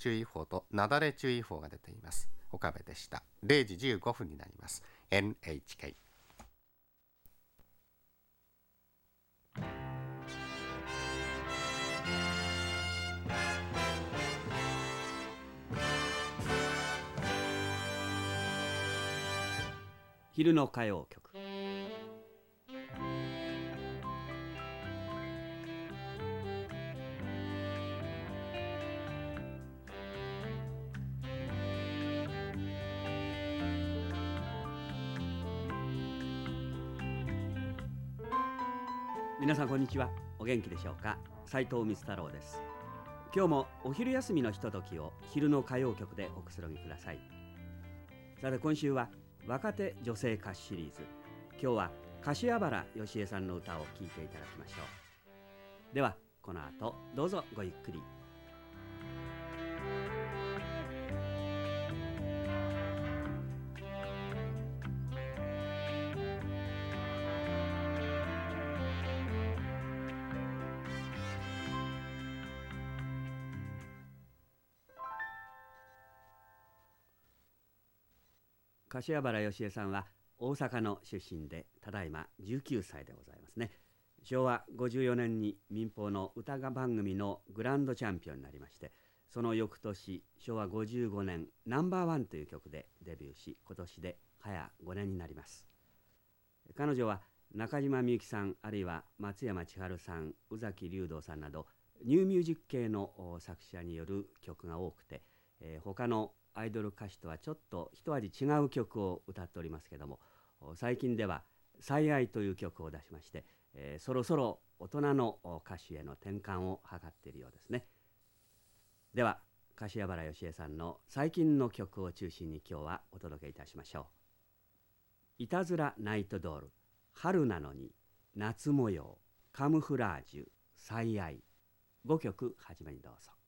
注意報と雪崩注意報が出ています。岡部でした。0時15分になります。NHK 昼の歌謡曲。皆さんこんにちは。お元気でしょうか？斉藤光太郎です。今日もお昼休みのひとときを昼の歌謡曲でおくつろぎください。さて今週は若手女性歌手シリーズ。今日は柏原芳恵さんの歌を聴いていただきましょう。ではこの後どうぞごゆっくり。柏原芳恵さんは大阪の出身でただいま19歳でございますね。昭和54年に民放の歌が番組のグランドチャンピオンになりましてその翌年昭和55年「ナンバーワンという曲でデビューし今年で早5年になります。彼女は中島みゆきさんあるいは松山千春さん宇崎竜童さんなどニューミュージック系の作者による曲が多くて、えー、他のアイドル歌手とはちょっと一味違う曲を歌っておりますけども最近では「最愛」という曲を出しまして、えー、そろそろ大人の歌手への転換を図っているようですね。では柏原芳恵さんの最近の曲を中心に今日はお届けいたしましょう「いたずらナイトドール」「春なのに」「夏模様」「カムフラージュ」「最愛」5曲はじめにどうぞ。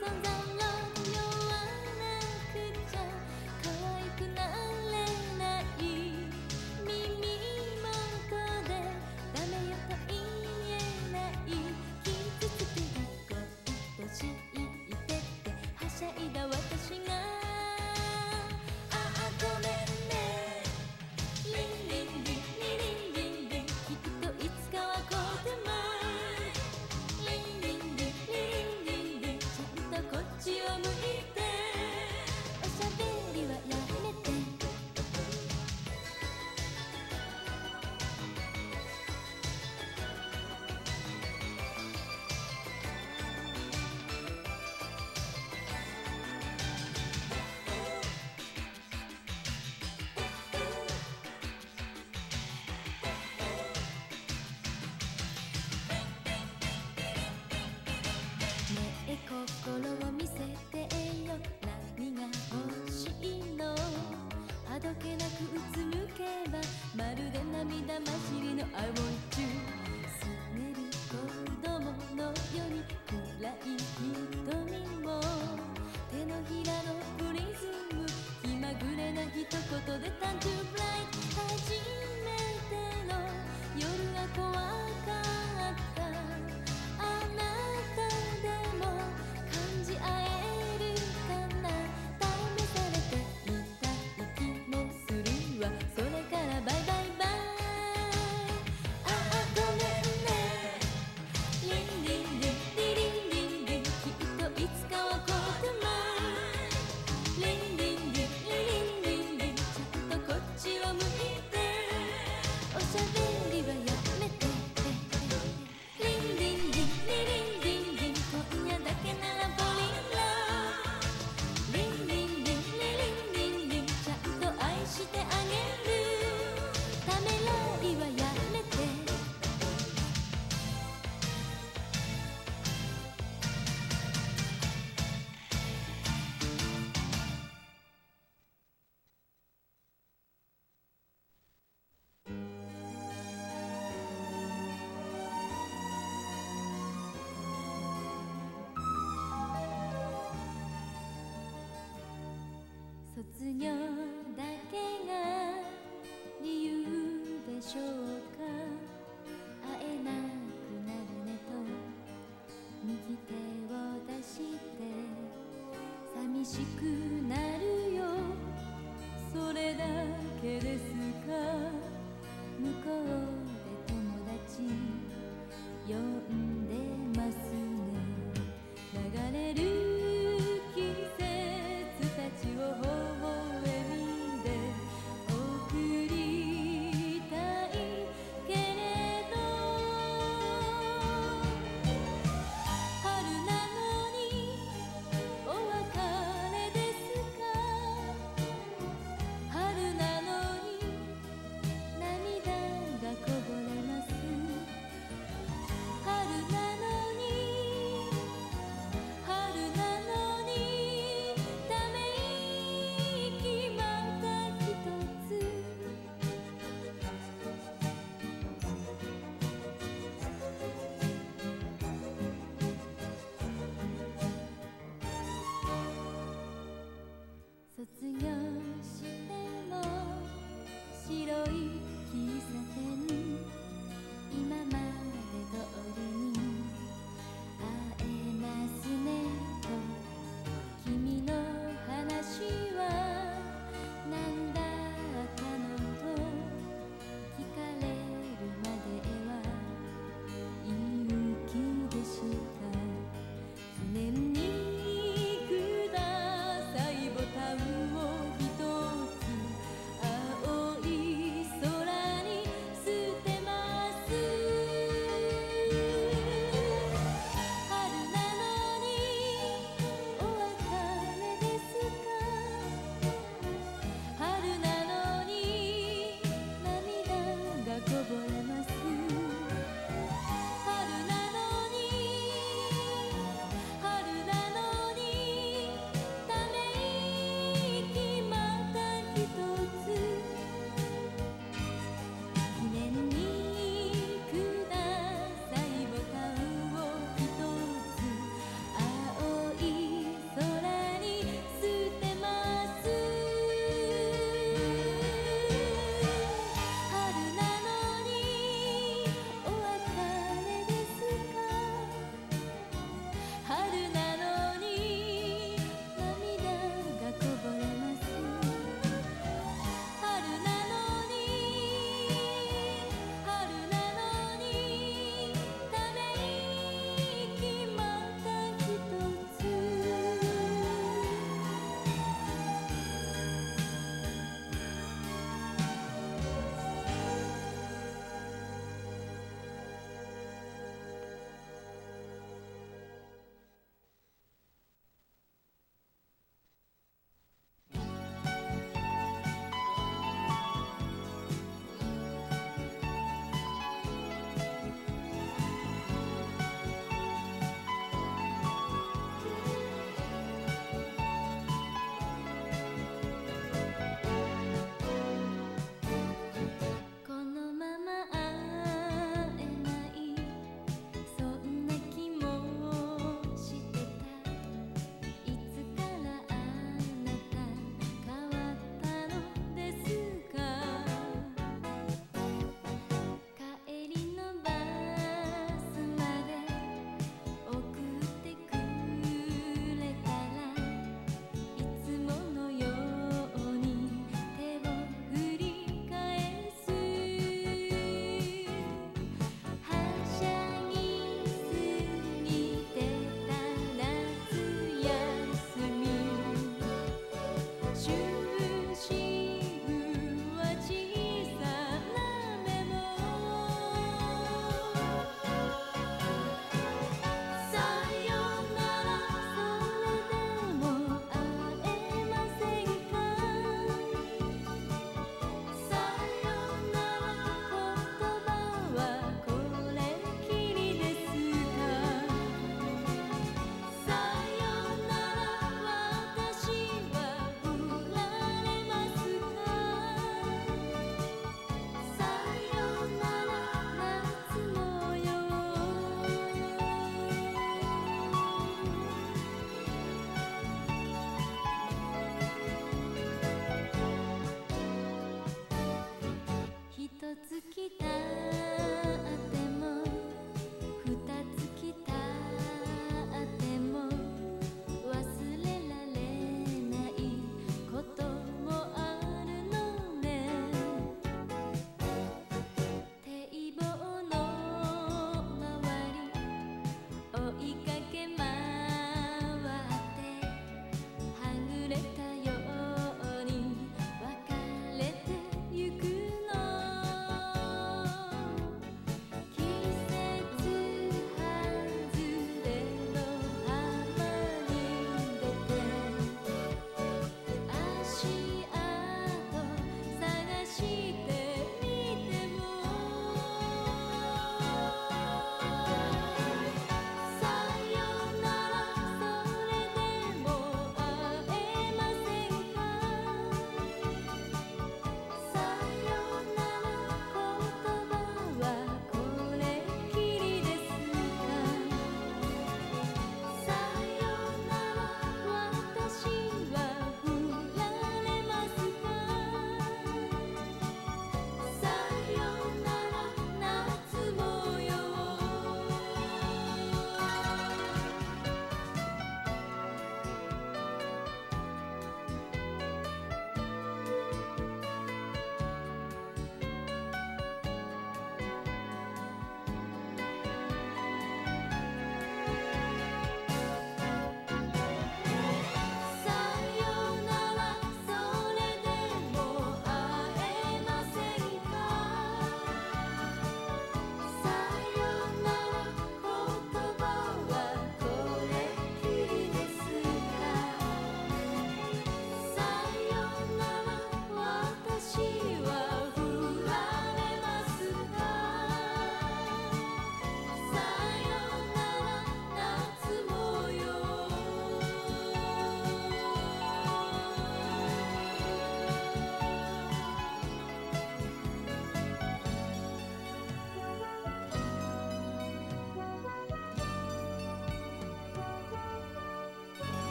存在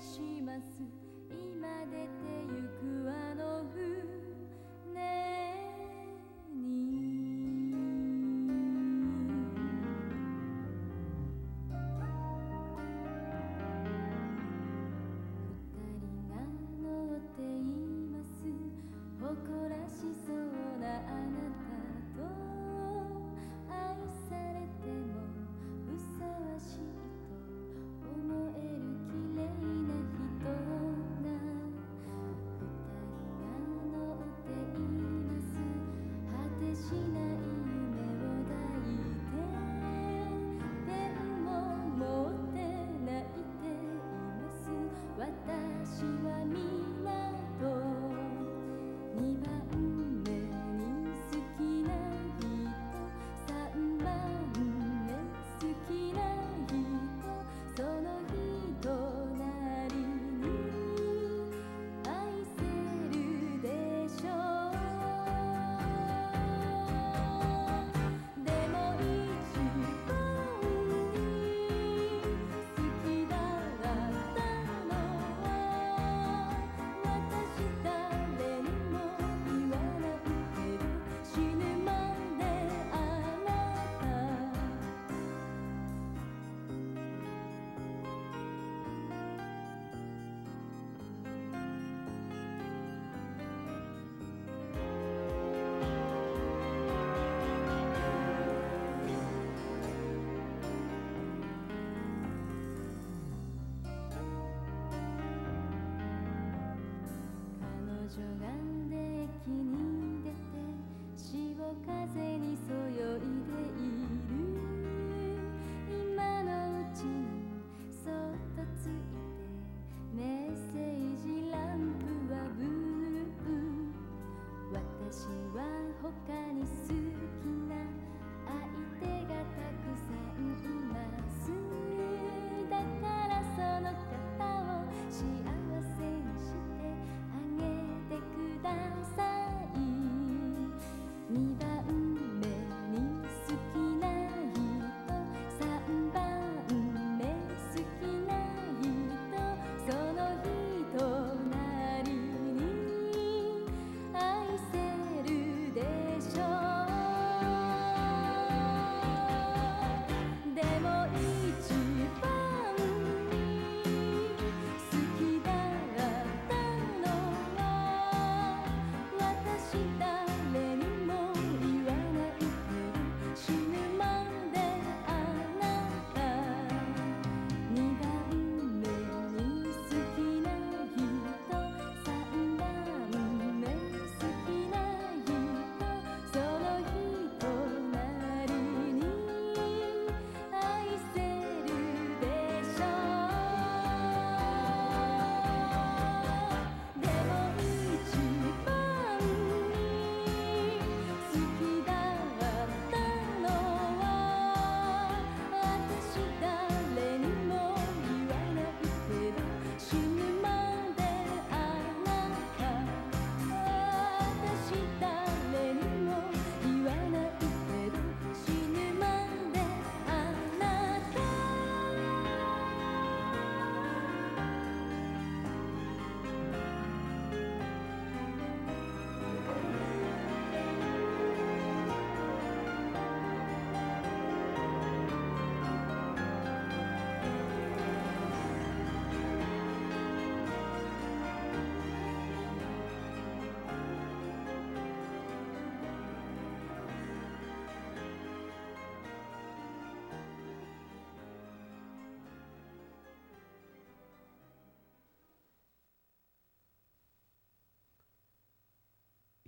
she 女眼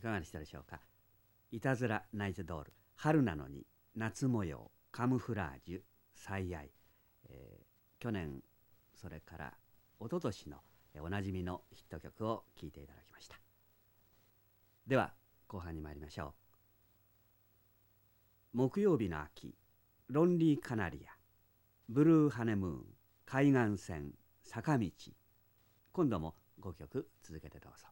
いかがでしたでしょうか？いたずらナイトドール春なのに夏模様カムフラージュ最愛、えー去年それから一昨年のおなじみのヒット曲を聴いていただきました。では後半に参りましょう。木曜日の秋ロンリーカナリアブルーハネムーン海岸線坂道。今度も5曲続けてどうぞ。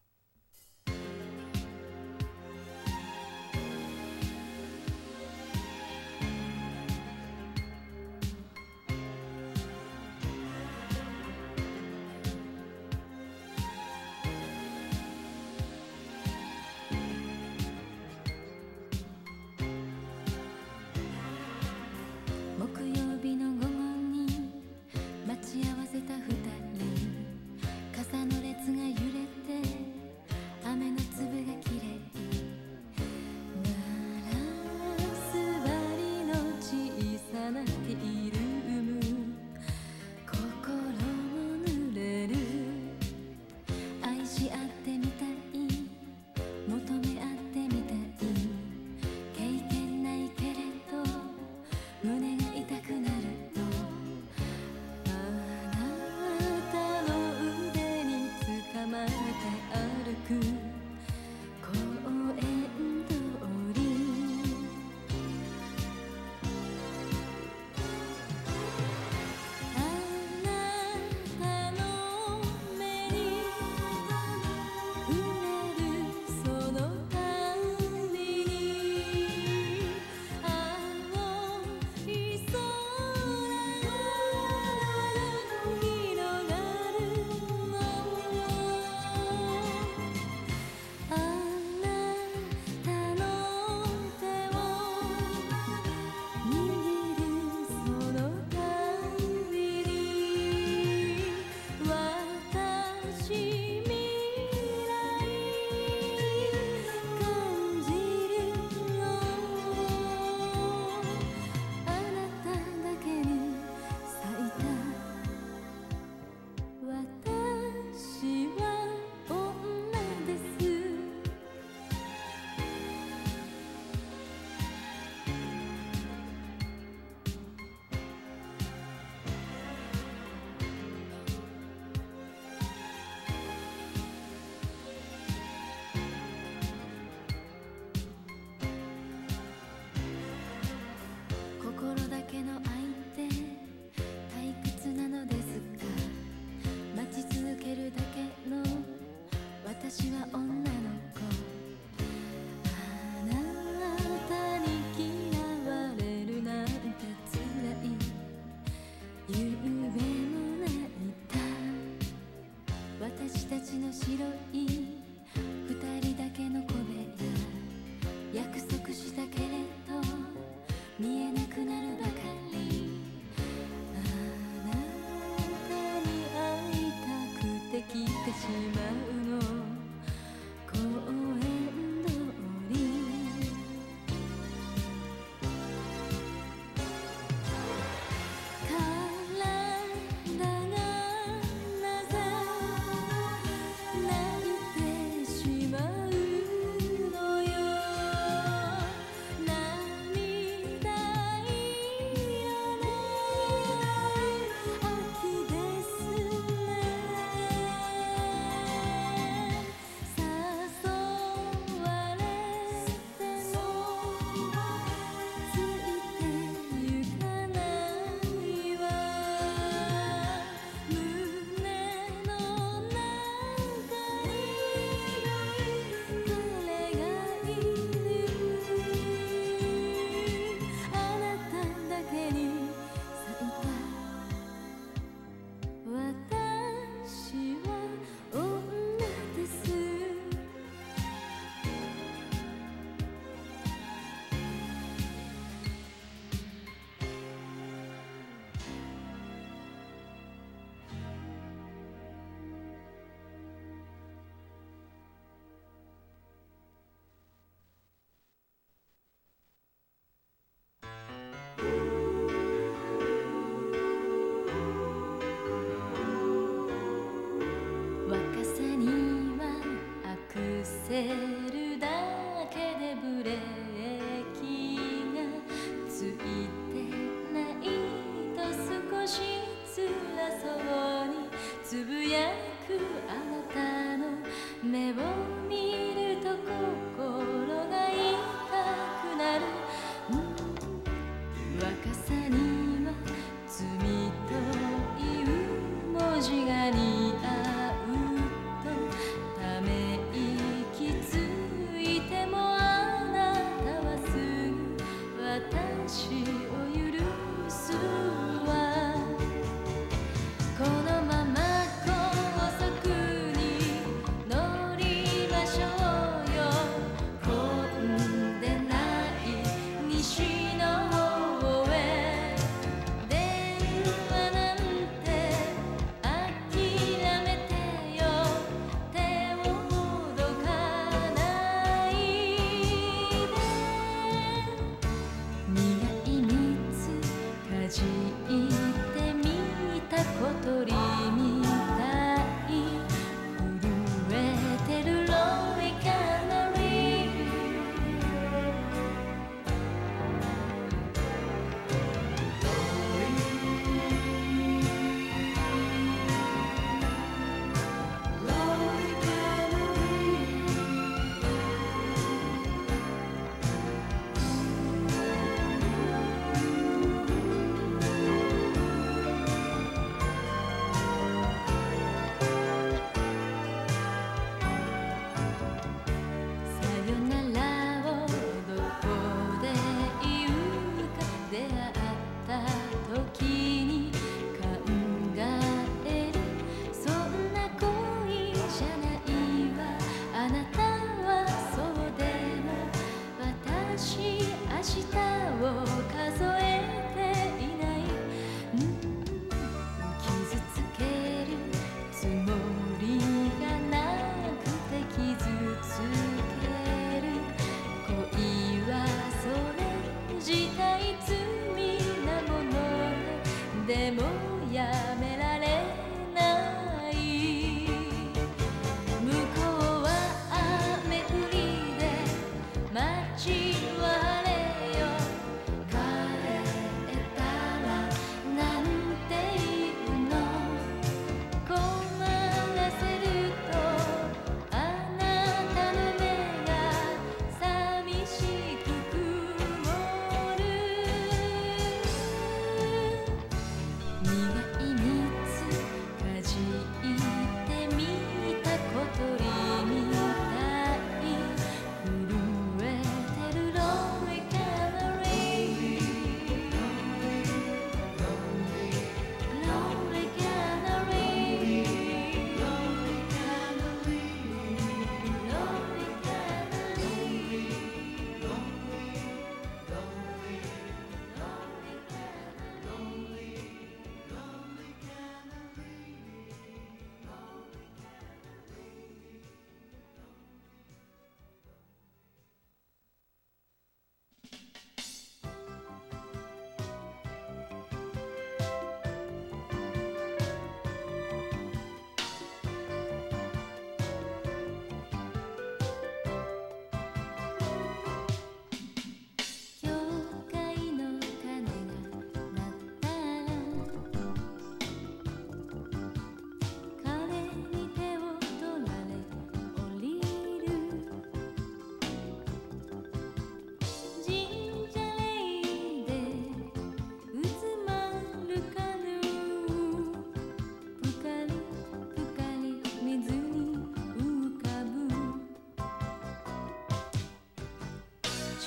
fazer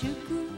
这故。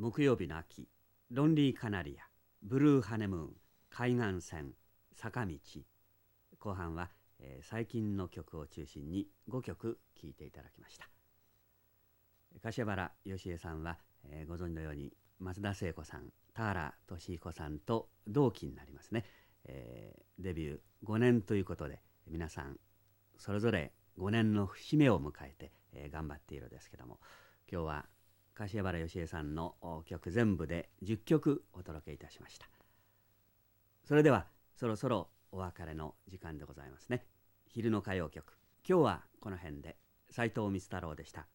木曜日の秋ロンリーカナリアブルーハネムーン海岸線坂道。後半は、えー最近の曲を中心に5曲聴いていただきました。柏原芳恵さんは、えーご存知のように松田聖子さん田原俊彦さんと同期になりますね、えーデビュー5年ということで皆さんそれぞれ5年の節目を迎えて、えー頑張っているんですけども今日は柏原芳恵さんの曲全部で10曲お届けいたしました。それではそろそろお別れの時間でございますね。昼の歌謡曲。今日はこの辺で。斉藤光太郎でした。